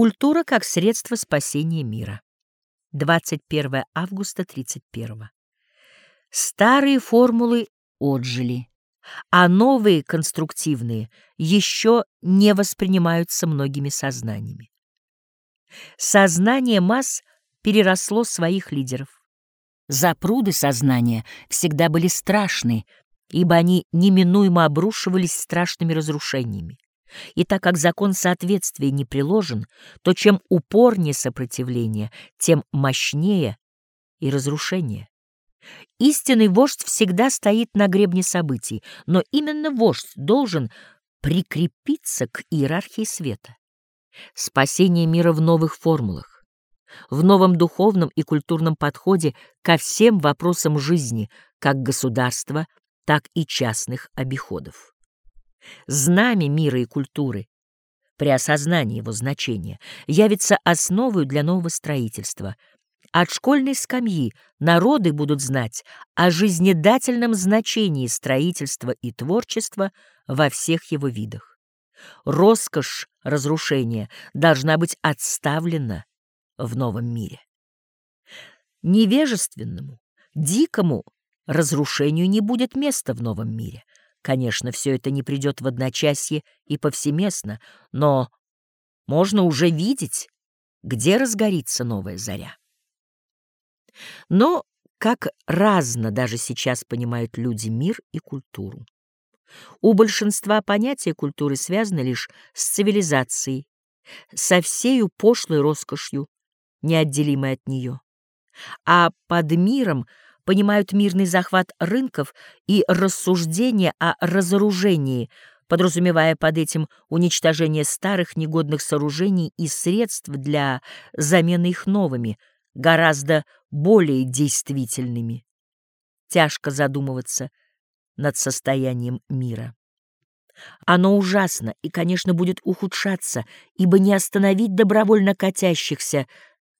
Культура как средство спасения мира. 21 августа 31. Старые формулы отжили, а новые конструктивные еще не воспринимаются многими сознаниями. Сознание масс переросло своих лидеров. Запруды сознания всегда были страшны, ибо они неминуемо обрушивались страшными разрушениями. И так как закон соответствия не приложен, то чем упорнее сопротивление, тем мощнее и разрушение. Истинный вождь всегда стоит на гребне событий, но именно вождь должен прикрепиться к иерархии света. Спасение мира в новых формулах, в новом духовном и культурном подходе ко всем вопросам жизни, как государства, так и частных обиходов. Знамя мира и культуры при осознании его значения явится основой для нового строительства. От школьной скамьи народы будут знать о жизнедательном значении строительства и творчества во всех его видах. Роскошь разрушения должна быть отставлена в новом мире. Невежественному, дикому разрушению не будет места в новом мире. Конечно, все это не придет в одночасье и повсеместно, но можно уже видеть, где разгорится новая заря. Но как разно даже сейчас понимают люди мир и культуру. У большинства понятия культуры связаны лишь с цивилизацией, со всею пошлой роскошью, неотделимой от нее. А под миром — понимают мирный захват рынков и рассуждение о разоружении, подразумевая под этим уничтожение старых негодных сооружений и средств для замены их новыми, гораздо более действительными. Тяжко задумываться над состоянием мира. Оно ужасно и, конечно, будет ухудшаться, ибо не остановить добровольно катящихся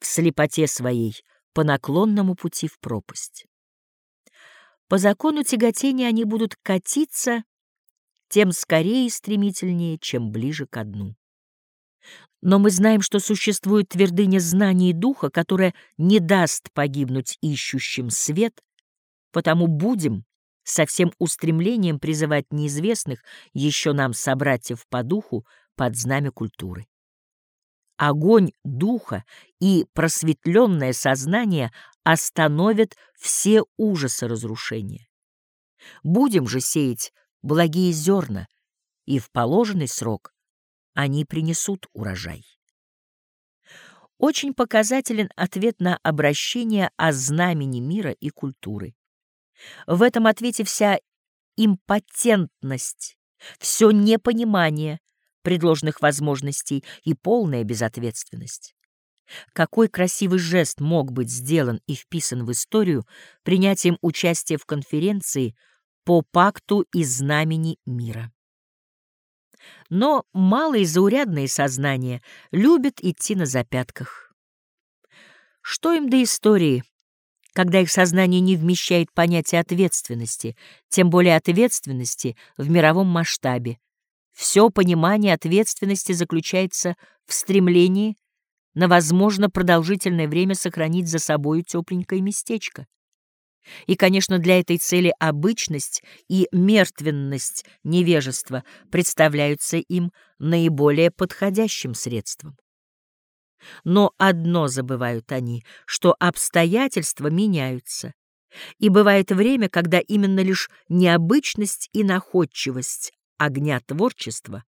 в слепоте своей по наклонному пути в пропасть. По закону тяготения они будут катиться тем скорее и стремительнее, чем ближе к дну. Но мы знаем, что существует твердыня знаний духа, которая не даст погибнуть ищущим свет, потому будем со всем устремлением призывать неизвестных еще нам собратьев по духу под знамя культуры. Огонь духа и просветленное сознание остановят все ужасы разрушения. Будем же сеять благие зерна, и в положенный срок они принесут урожай. Очень показателен ответ на обращение о знамени мира и культуры. В этом ответе вся импотентность, все непонимание, предложенных возможностей и полная безответственность. Какой красивый жест мог быть сделан и вписан в историю принятием участия в конференции по пакту и знамени мира. Но малые заурядные сознания любят идти на запятках. Что им до истории, когда их сознание не вмещает понятие ответственности, тем более ответственности в мировом масштабе, все понимание ответственности заключается в стремлении на, возможно, продолжительное время сохранить за собою тепленькое местечко. И, конечно, для этой цели обычность и мертвенность невежества представляются им наиболее подходящим средством. Но одно забывают они, что обстоятельства меняются, и бывает время, когда именно лишь необычность и находчивость огня творчества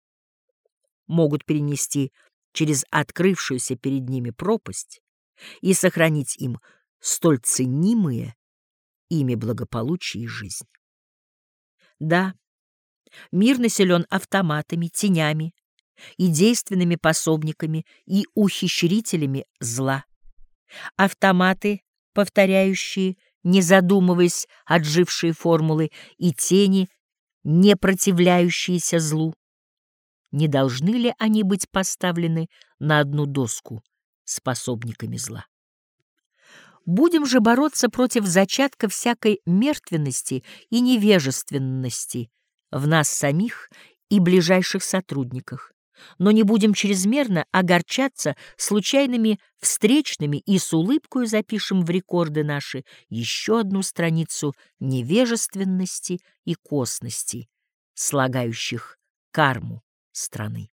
могут перенести через открывшуюся перед ними пропасть и сохранить им столь ценимые ими благополучие и жизнь. Да, мир населен автоматами, тенями и действенными пособниками и ухищрителями зла. Автоматы, повторяющие, не задумываясь, отжившие формулы, и тени, не противляющиеся злу. Не должны ли они быть поставлены на одну доску способниками зла? Будем же бороться против зачатка всякой мертвенности и невежественности в нас самих и ближайших сотрудниках, но не будем чрезмерно огорчаться случайными встречными и с улыбкою запишем в рекорды наши еще одну страницу невежественности и косности, слагающих карму страны.